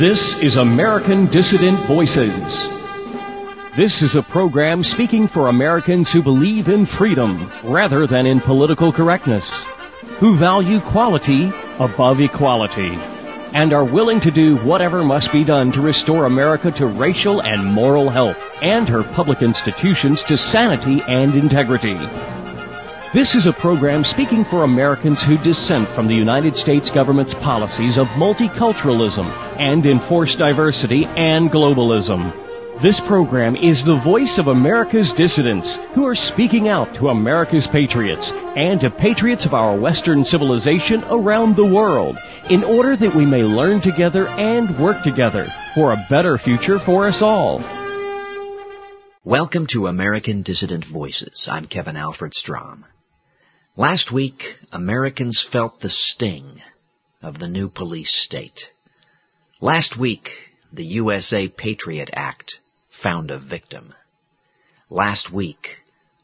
This is American Dissident Voices. This is a program speaking for Americans who believe in freedom rather than in political correctness, who value quality above equality, and are willing to do whatever must be done to restore America to racial and moral health and her public institutions to sanity and integrity. This is a program speaking for Americans who dissent from the United States government's policies of multiculturalism and enforced diversity and globalism. This program is the voice of America's dissidents who are speaking out to America's patriots and to patriots of our Western civilization around the world in order that we may learn together and work together for a better future for us all. Welcome to American Dissident Voices. I'm Kevin Alfred Strom. Last week, Americans felt the sting of the new police state. Last week, the USA Patriot Act found a victim. Last week,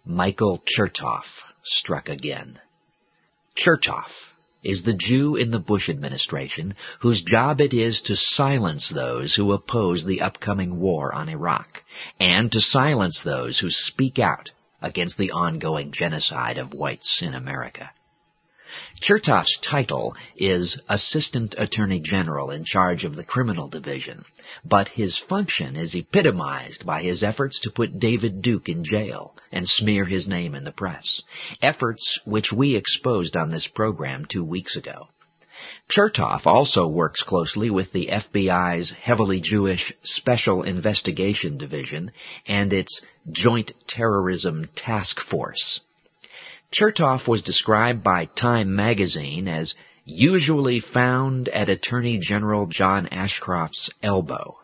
Michael Chertoff struck again. Chertoff is the Jew in the Bush administration whose job it is to silence those who oppose the upcoming war on Iraq and to silence those who speak out against the ongoing genocide of whites in America. Chertoff's title is Assistant Attorney General in charge of the Criminal Division, but his function is epitomized by his efforts to put David Duke in jail and smear his name in the press, efforts which we exposed on this program two weeks ago. Chertoff also works closely with the FBI's heavily Jewish Special Investigation Division and its Joint Terrorism Task Force. Chertoff was described by Time magazine as usually found at Attorney General John Ashcroft's elbow.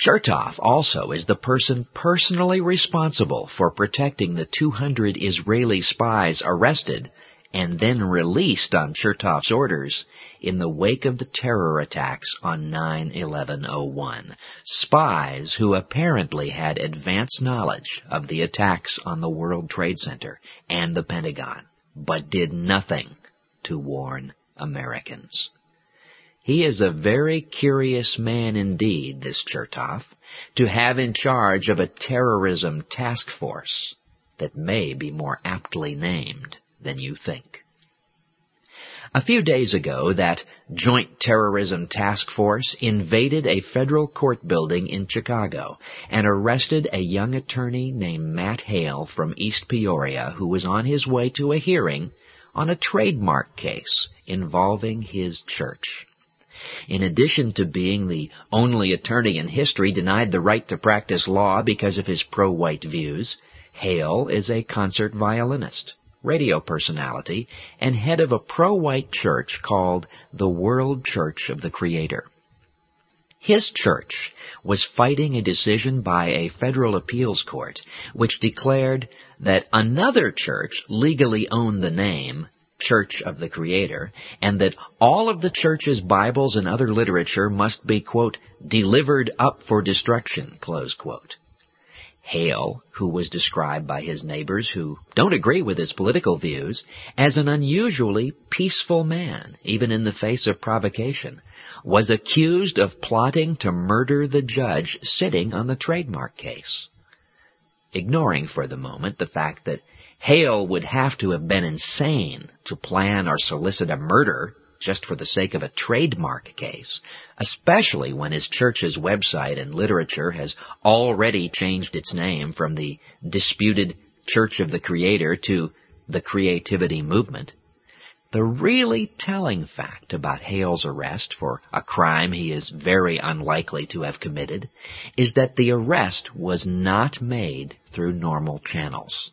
Chertoff also is the person personally responsible for protecting the 200 Israeli spies arrested and then released on Chertoff's orders in the wake of the terror attacks on 9-11-01. Spies who apparently had advance knowledge of the attacks on the World Trade Center and the Pentagon, but did nothing to warn Americans. He is a very curious man indeed, this Chertoff, to have in charge of a terrorism task force that may be more aptly named than you think. A few days ago, that Joint Terrorism Task Force invaded a federal court building in Chicago and arrested a young attorney named Matt Hale from East Peoria who was on his way to a hearing on a trademark case involving his church. In addition to being the only attorney in history denied the right to practice law because of his pro-white views, Hale is a concert violinist radio personality, and head of a pro-white church called the World Church of the Creator. His church was fighting a decision by a federal appeals court which declared that another church legally owned the name Church of the Creator, and that all of the church's Bibles and other literature must be, quote, delivered up for destruction, close quote. Hale, who was described by his neighbors who don't agree with his political views as an unusually peaceful man, even in the face of provocation, was accused of plotting to murder the judge sitting on the trademark case. Ignoring for the moment the fact that Hale would have to have been insane to plan or solicit a murder just for the sake of a trademark case, especially when his church's website and literature has already changed its name from the disputed Church of the Creator to the Creativity Movement. The really telling fact about Hale's arrest for a crime he is very unlikely to have committed is that the arrest was not made through normal channels.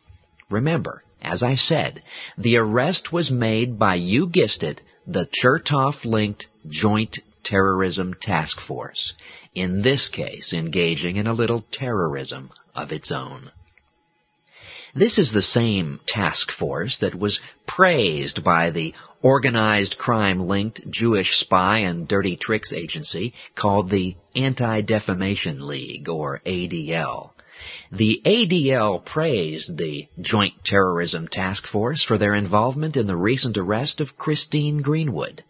Remember, as I said, the arrest was made by, you guessed it, the Chertoff-linked Joint Terrorism Task Force, in this case engaging in a little terrorism of its own. This is the same task force that was praised by the organized crime-linked Jewish spy and dirty tricks agency called the Anti-Defamation League, or ADL. The ADL praised the Joint Terrorism Task Force for their involvement in the recent arrest of Christine Greenwood.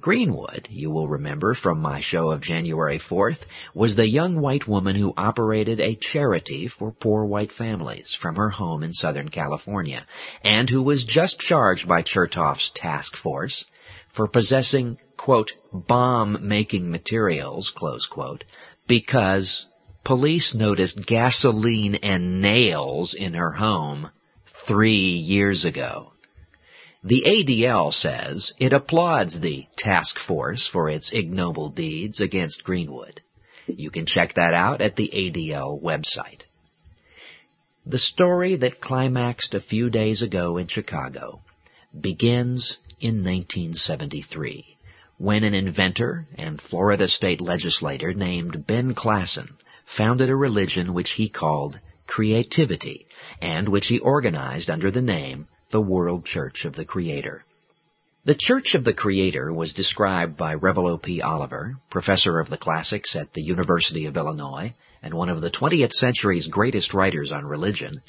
Greenwood, you will remember from my show of January 4th, was the young white woman who operated a charity for poor white families from her home in Southern California, and who was just charged by Chertoff's task force for possessing, quote, bomb-making materials, close quote, because police noticed gasoline and nails in her home three years ago. The ADL says it applauds the task force for its ignoble deeds against Greenwood. You can check that out at the ADL website. The story that climaxed a few days ago in Chicago begins in 1973 when an inventor and Florida state legislator named Ben Klassen founded a religion which he called creativity and which he organized under the name the World Church of the Creator. The Church of the Creator was described by Revilo P. Oliver, professor of the classics at the University of Illinois and one of the 20th century's greatest writers on religion,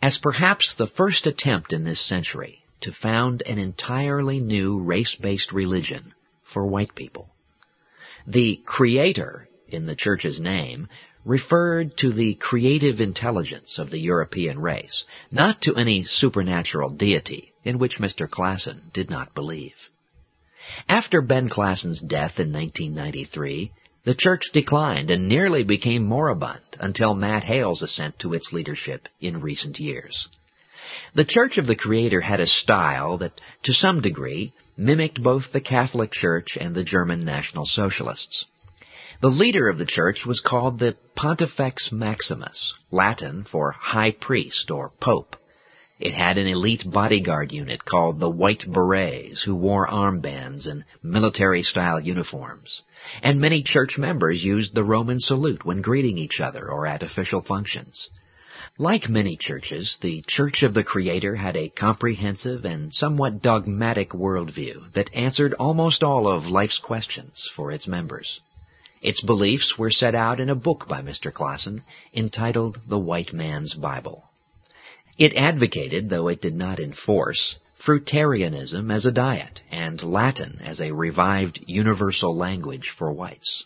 as perhaps the first attempt in this century to found an entirely new race-based religion for white people. The Creator in the Church's name referred to the creative intelligence of the European race, not to any supernatural deity in which Mr. Klassen did not believe. After Ben Klassen's death in 1993, the church declined and nearly became moribund until Matt Hale's ascent to its leadership in recent years. The Church of the Creator had a style that, to some degree, mimicked both the Catholic Church and the German National Socialists. The leader of the church was called the Pontifex Maximus, Latin for high priest or pope. It had an elite bodyguard unit called the White Berets, who wore armbands and military-style uniforms. And many church members used the Roman salute when greeting each other or at official functions. Like many churches, the Church of the Creator had a comprehensive and somewhat dogmatic worldview that answered almost all of life's questions for its members. Its beliefs were set out in a book by Mr. Klassen entitled The White Man's Bible. It advocated, though it did not enforce, fruitarianism as a diet and Latin as a revived universal language for whites.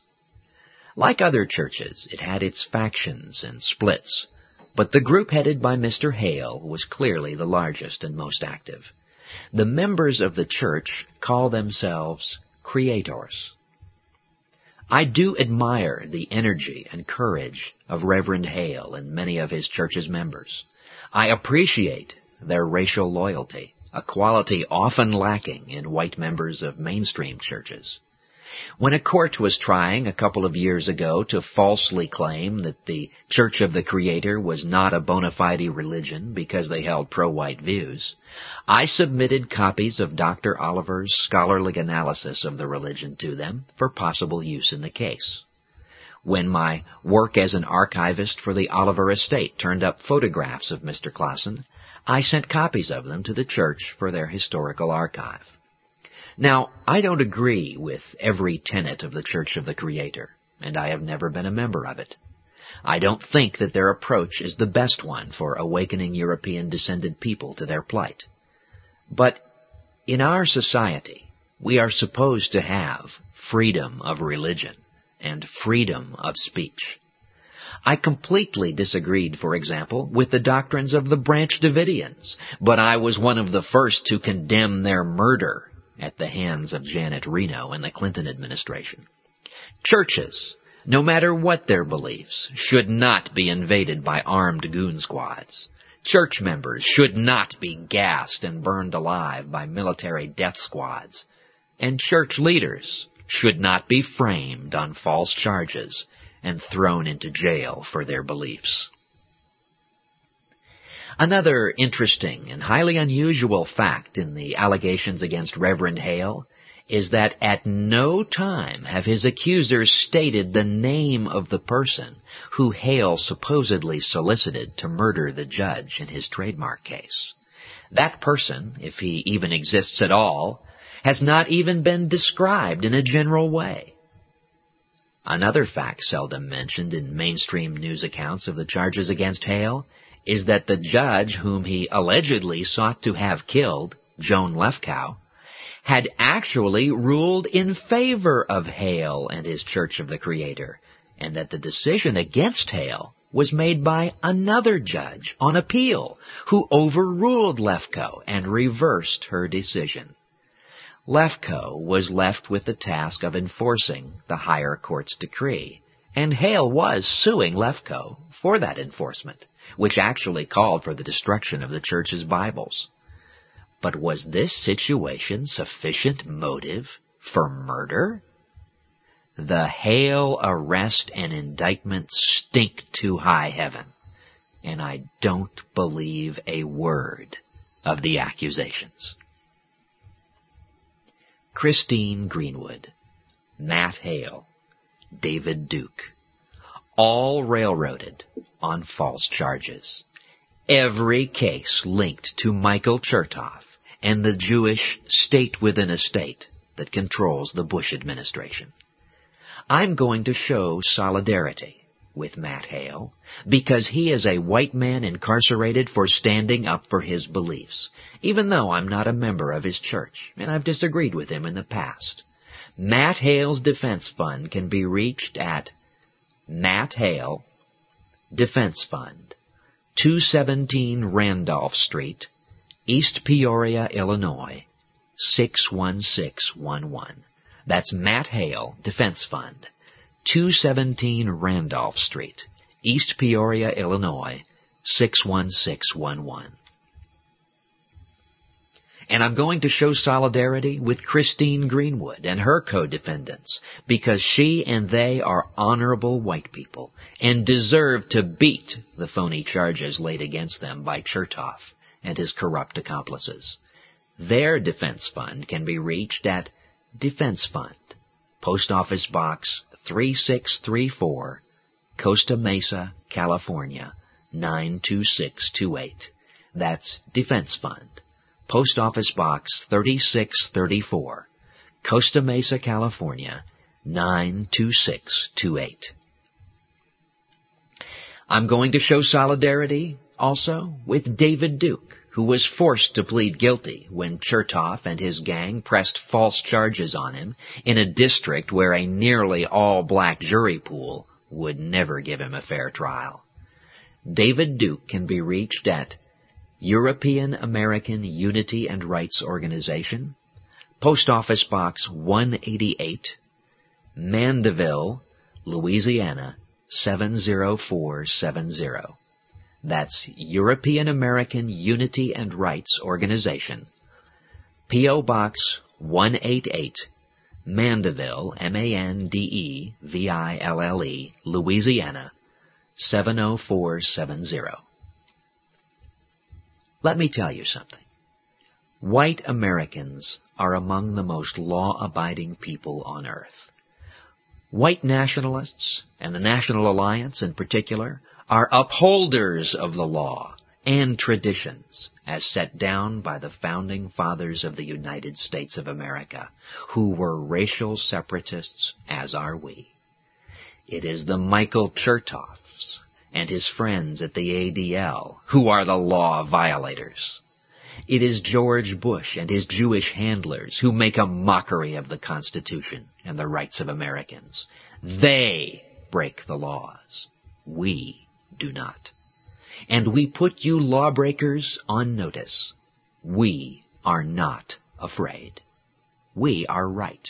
Like other churches, it had its factions and splits, but the group headed by Mr. Hale was clearly the largest and most active. The members of the church call themselves creators. I do admire the energy and courage of Reverend Hale and many of his church's members. I appreciate their racial loyalty, a quality often lacking in white members of mainstream churches. When a court was trying a couple of years ago to falsely claim that the Church of the Creator was not a bona fide religion because they held pro-white views, I submitted copies of Dr. Oliver's scholarly analysis of the religion to them for possible use in the case. When my work as an archivist for the Oliver estate turned up photographs of Mr. Klassen, I sent copies of them to the church for their historical archive. Now, I don't agree with every tenet of the Church of the Creator, and I have never been a member of it. I don't think that their approach is the best one for awakening European descended people to their plight. But in our society, we are supposed to have freedom of religion and freedom of speech. I completely disagreed, for example, with the doctrines of the Branch Davidians, but I was one of the first to condemn their murder at the hands of Janet Reno and the Clinton administration. Churches, no matter what their beliefs, should not be invaded by armed goon squads. Church members should not be gassed and burned alive by military death squads. And church leaders should not be framed on false charges and thrown into jail for their beliefs. Another interesting and highly unusual fact in the allegations against Reverend Hale is that at no time have his accusers stated the name of the person who Hale supposedly solicited to murder the judge in his trademark case. That person, if he even exists at all, has not even been described in a general way. Another fact seldom mentioned in mainstream news accounts of the charges against Hale is that the judge whom he allegedly sought to have killed, Joan Lefkow, had actually ruled in favor of Hale and his Church of the Creator, and that the decision against Hale was made by another judge on appeal who overruled Lefkow and reversed her decision. Lefkow was left with the task of enforcing the higher court's decree, and Hale was suing Lefkow for that enforcement, which actually called for the destruction of the church's Bibles. But was this situation sufficient motive for murder? The Hale arrest and indictment stink to high heaven, and I don't believe a word of the accusations. Christine Greenwood, Matt Hale, David Duke, all railroaded on false charges. Every case linked to Michael Chertoff and the Jewish state within a state that controls the Bush administration. I'm going to show solidarity with Matt Hale because he is a white man incarcerated for standing up for his beliefs, even though I'm not a member of his church and I've disagreed with him in the past. Matt Hale's defense fund can be reached at Matt Hale Defense Fund, 217 Randolph Street, East Peoria, Illinois, 61611. That's Matt Hale, Defense Fund, 217 Randolph Street, East Peoria, Illinois, 61611. And I'm going to show solidarity with Christine Greenwood and her co-defendants because she and they are honorable white people and deserve to beat the phony charges laid against them by Chertoff and his corrupt accomplices. Their defense fund can be reached at Defense Fund, Post Office Box 3634, Costa Mesa, California 92628. That's Defense Fund, Post Office Box 3634, Costa Mesa, California 92628. I'm going to show solidarity also with David Duke, who was forced to plead guilty when Chertoff and his gang pressed false charges on him in a district where a nearly all-black jury pool would never give him a fair trial. David Duke can be reached at European American Unity and Rights Organization, Post Office Box 188, Mandeville, Louisiana 70470. That's European American Unity and Rights Organization. P.O. Box 188, Mandeville, M-A-N-D-E-V-I-L-L-E, Louisiana, 70470. Let me tell you something. White Americans are among the most law-abiding people on earth. White nationalists, and the National Alliance in particular, are upholders of the law and traditions as set down by the founding fathers of the United States of America, who were racial separatists as are we. It is the Michael Chertoffs and his friends at the ADL who are the law violators. It is George Bush and his Jewish handlers who make a mockery of the Constitution and the rights of Americans. They break the laws. We do not. And we put you lawbreakers on notice. We are not afraid. We are right.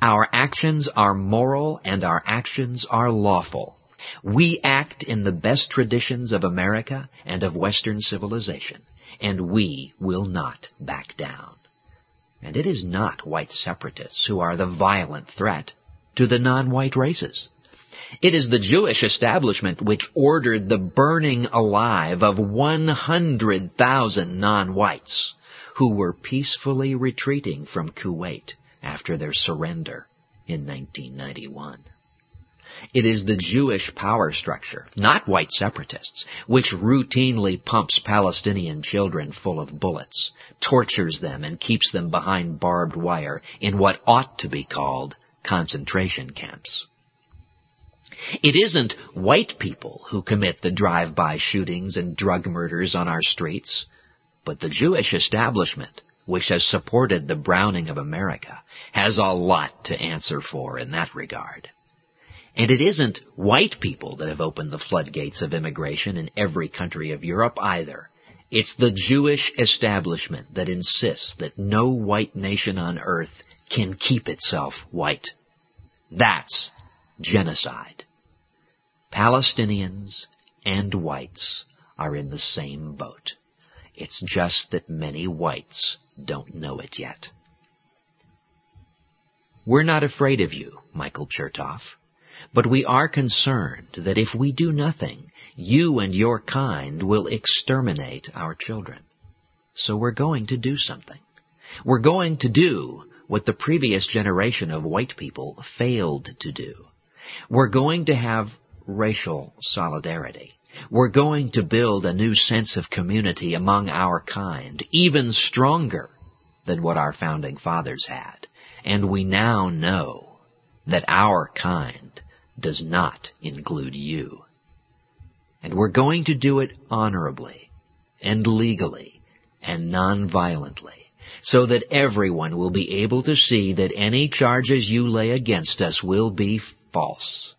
Our actions are moral and our actions are lawful. We act in the best traditions of America and of Western civilization, and we will not back down. And it is not white separatists who are the violent threat to the non-white races. It is the Jewish establishment which ordered the burning alive of 100,000 non-whites who were peacefully retreating from Kuwait after their surrender in 1991. It is the Jewish power structure, not white separatists, which routinely pumps Palestinian children full of bullets, tortures them and keeps them behind barbed wire in what ought to be called concentration camps. It isn't white people who commit the drive-by shootings and drug murders on our streets, but the Jewish establishment, which has supported the browning of America, has a lot to answer for in that regard. And it isn't white people that have opened the floodgates of immigration in every country of Europe either. It's the Jewish establishment that insists that no white nation on earth can keep itself white. That's genocide. Palestinians and whites are in the same boat. It's just that many whites don't know it yet. We're not afraid of you, Michael Chertoff, but we are concerned that if we do nothing, you and your kind will exterminate our children. So we're going to do something. We're going to do what the previous generation of white people failed to do. We're going to have racial solidarity. We're going to build a new sense of community among our kind, even stronger than what our founding fathers had. And we now know that our kind does not include you. And we're going to do it honorably and legally and non-violently so that everyone will be able to see that any charges you lay against us will be false.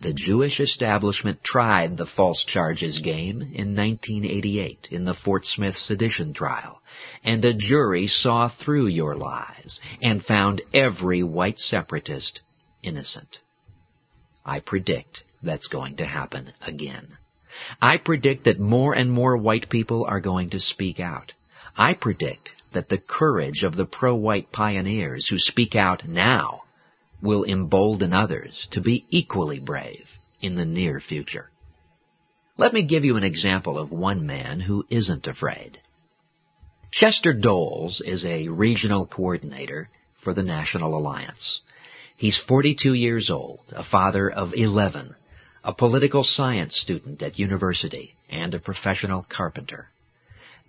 The Jewish establishment tried the false charges game in 1988 in the Fort Smith sedition trial, and a jury saw through your lies and found every white separatist innocent. I predict that's going to happen again. I predict that more and more white people are going to speak out. I predict that the courage of the pro-white pioneers who speak out now will embolden others to be equally brave in the near future. Let me give you an example of one man who isn't afraid. Chester Doles is a regional coordinator for the National Alliance. He's 42 years old, a father of 11, a political science student at university, and a professional carpenter.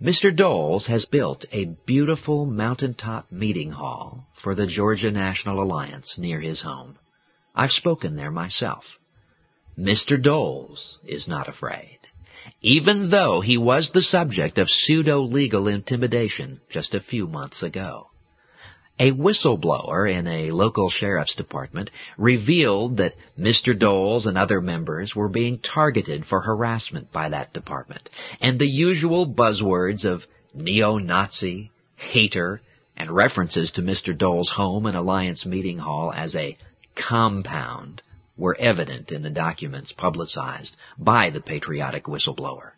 Mr. Doles has built a beautiful mountaintop meeting hall for the Georgia National Alliance near his home. I've spoken there myself. Mr. Doles is not afraid, even though he was the subject of pseudo-legal intimidation just a few months ago. A whistleblower in a local sheriff's department revealed that Mr. Doles and other members were being targeted for harassment by that department, and the usual buzzwords of neo-Nazi, hater, and references to Mr. Doles' home and Alliance meeting hall as a compound were evident in the documents publicized by the patriotic whistleblower.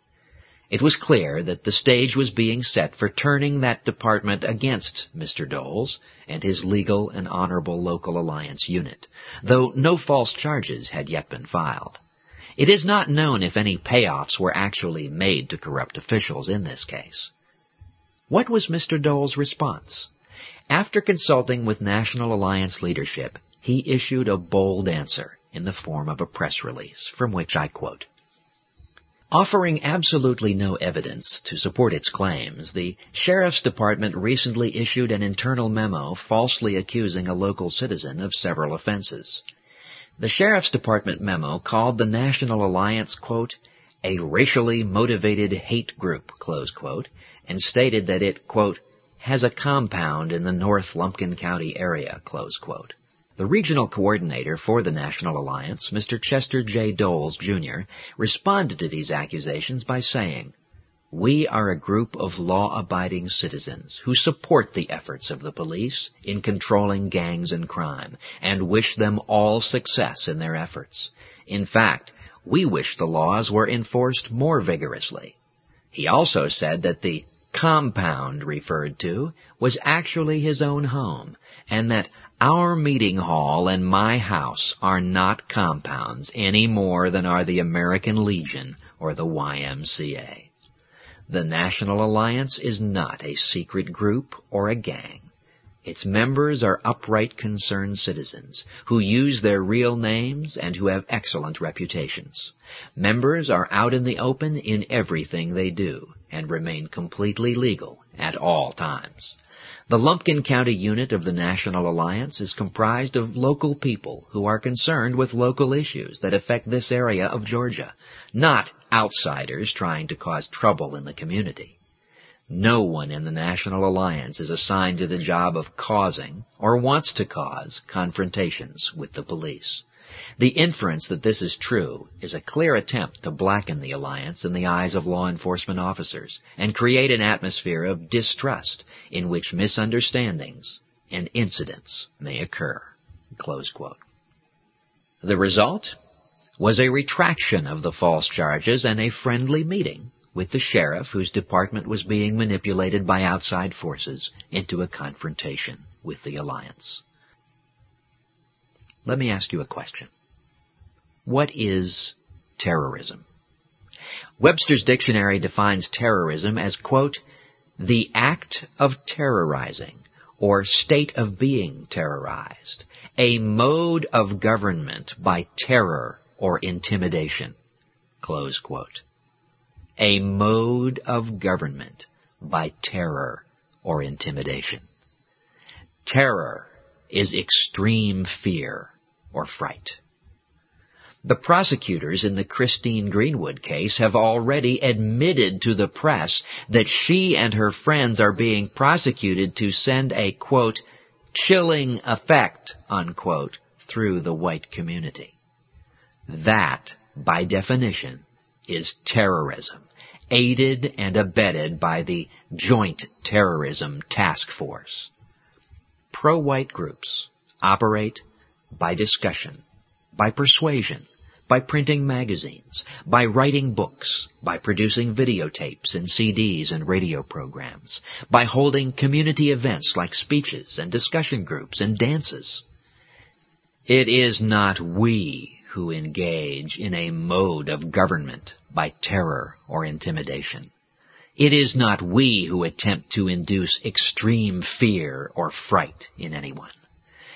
It was clear that the stage was being set for turning that department against Mr. Doles and his legal and honorable local alliance unit, though no false charges had yet been filed. It is not known if any payoffs were actually made to corrupt officials in this case. What was Mr. Doles' response? After consulting with National Alliance leadership, he issued a bold answer in the form of a press release, from which I quote. Offering absolutely no evidence to support its claims, the Sheriff's Department recently issued an internal memo falsely accusing a local citizen of several offenses. The Sheriff's Department memo called the National Alliance, quote, a racially motivated hate group, close quote, and stated that it, quote, has a compound in the North Lumpkin County area, close quote. The regional coordinator for the National Alliance, Mr. Chester J. Doles, Jr., responded to these accusations by saying, We are a group of law-abiding citizens who support the efforts of the police in controlling gangs and crime and wish them all success in their efforts. In fact, we wish the laws were enforced more vigorously. He also said that the compound referred to was actually his own home and that our meeting hall and my house are not compounds any more than are the American Legion or the YMCA. The National Alliance is not a secret group or a gang. Its members are upright concerned citizens who use their real names and who have excellent reputations. Members are out in the open in everything they do and remain completely legal at all times. The Lumpkin County unit of the National Alliance is comprised of local people who are concerned with local issues that affect this area of Georgia, not outsiders trying to cause trouble in the community. No one in the National Alliance is assigned to the job of causing, or wants to cause, confrontations with the police. The inference that this is true is a clear attempt to blacken the alliance in the eyes of law enforcement officers and create an atmosphere of distrust in which misunderstandings and incidents may occur. The result was a retraction of the false charges and a friendly meeting with the sheriff whose department was being manipulated by outside forces into a confrontation with the alliance. Let me ask you a question. What is terrorism? Webster's dictionary defines terrorism as, quote, the act of terrorizing or state of being terrorized, a mode of government by terror or intimidation. Close quote. A mode of government by terror or intimidation. Terror is extreme fear or fright. The prosecutors in the Christine Greenwood case have already admitted to the press that she and her friends are being prosecuted to send a, quote, chilling effect, unquote, through the white community. That, by definition, is terrorism, aided and abetted by the Joint Terrorism Task Force. Pro-white groups operate by discussion, by persuasion, by printing magazines, by writing books, by producing videotapes and CDs and radio programs, by holding community events like speeches and discussion groups and dances. It is not we who engage in a mode of government by terror or intimidation. It is not we who attempt to induce extreme fear or fright in anyone.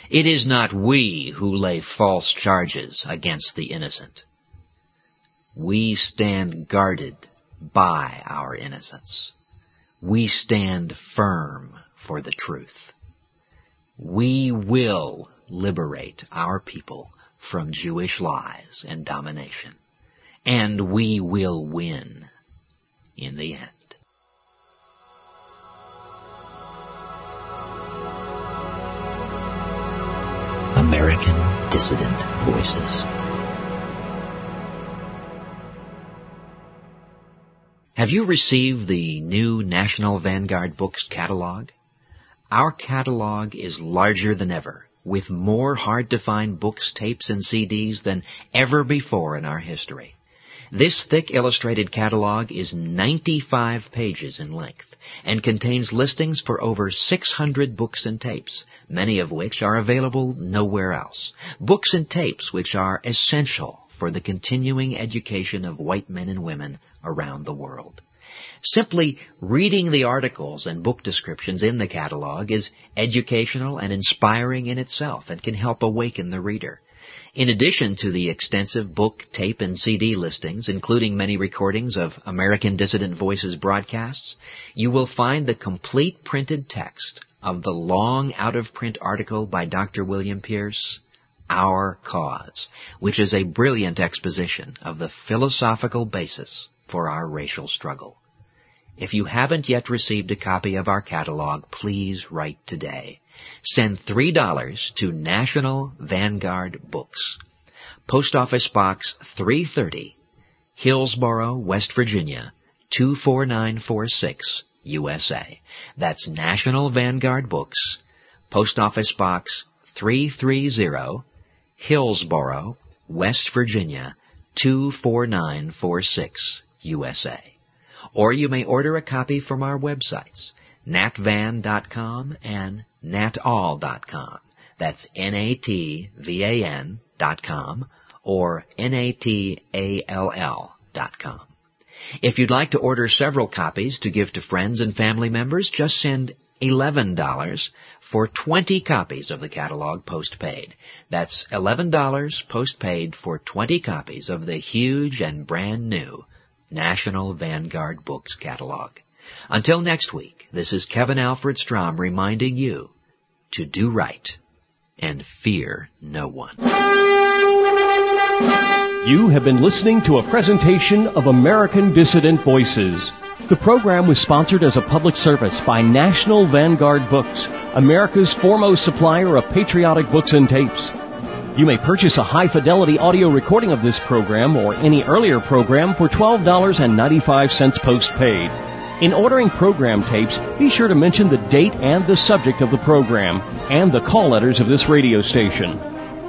It is not we who lay false charges against the innocent. We stand guarded by our innocence. We stand firm for the truth. We will liberate our people from Jewish lies and domination. And we will win in the end. American Dissident Voices. Have you received the new National Vanguard Books catalog? Our catalog is larger than ever, with more hard-to-find books, tapes, and CDs than ever before in our history. This thick illustrated catalog is 95 pages in length and contains listings for over 600 books and tapes, many of which are available nowhere else. Books and tapes which are essential for the continuing education of white men and women around the world. Simply reading the articles and book descriptions in the catalog is educational and inspiring in itself and can help awaken the reader. In addition to the extensive book, tape, and CD listings, including many recordings of American Dissident Voices broadcasts, you will find the complete printed text of the long out-of-print article by Dr. William Pierce, Our Cause, which is a brilliant exposition of the philosophical basis for our racial struggle. If you haven't yet received a copy of our catalog, please write today. Send $3 to National Vanguard Books. Post Office Box 330, Hillsboro, West Virginia, 24946, USA. That's National Vanguard Books. Post Office Box 330, Hillsboro, West Virginia, 24946, USA. Or you may order a copy from our websites, natvan.com and natall.com. That's N-A-T-V-A-N dot com or N-A-T-A-L-L dot com. If you'd like to order several copies to give to friends and family members, just send $11 for 20 copies of the catalog postpaid. That's $11 postpaid for 20 copies of the huge and brand new National Vanguard Books catalog. Until next week, this is Kevin Alfred Strom reminding you to do right and fear no one. You have been listening to a presentation of American Dissident Voices. The program was sponsored as a public service by National Vanguard Books, America's foremost supplier of patriotic books and tapes. You may purchase a high fidelity audio recording of this program or any earlier program for $12.95 postpaid. In ordering program tapes, be sure to mention the date and the subject of the program and the call letters of this radio station.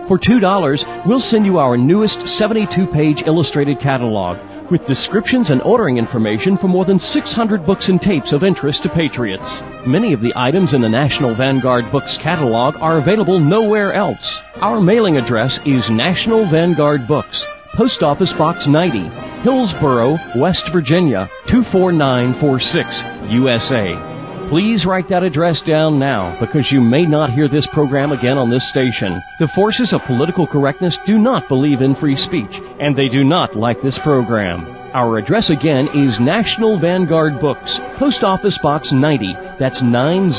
For $2, we'll send you our newest 72 page illustrated catalog with descriptions and ordering information for more than 600 books and tapes of interest to patriots. Many of the items in the National Vanguard Books catalog are available nowhere else. Our mailing address is National Vanguard Books, Post Office Box 90, Hillsboro, West Virginia 24946, USA. Please write that address down now because you may not hear this program again on this station. The forces of political correctness do not believe in free speech, and they do not like this program. Our address again is National Vanguard Books, Post Office Box 90. That's 90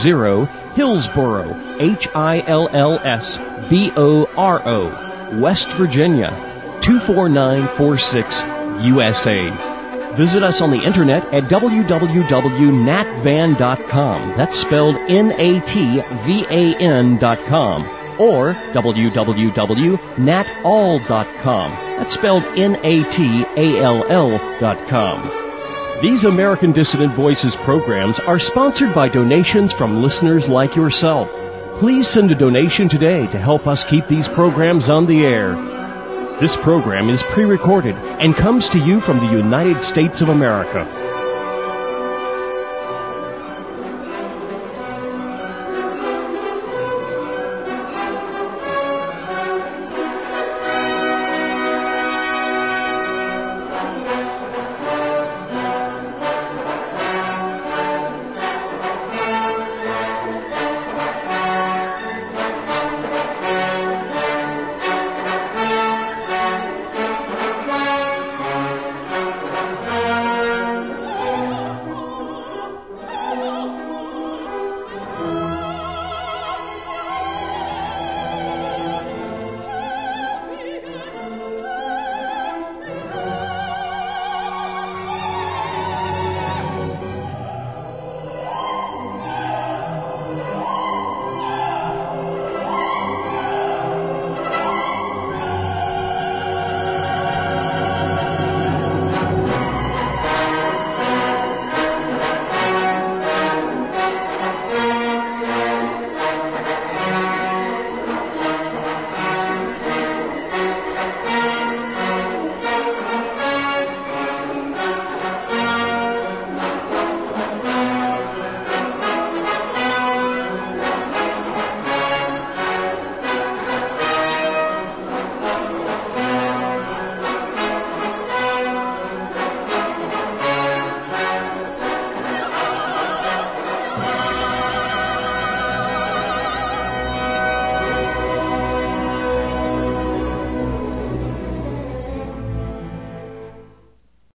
Hillsboro, H I L L S B O R O, West Virginia 24946, USA. Visit us on the internet at www.natvan.com. That's spelled N-A-T-V-A-N.com. Or www.natall.com. That's spelled N-A-T-A-L-L.com. These American Dissident Voices programs are sponsored by donations from listeners like yourself. Please send a donation today to help us keep these programs on the air. This program is pre recorded and comes to you from the United States of America.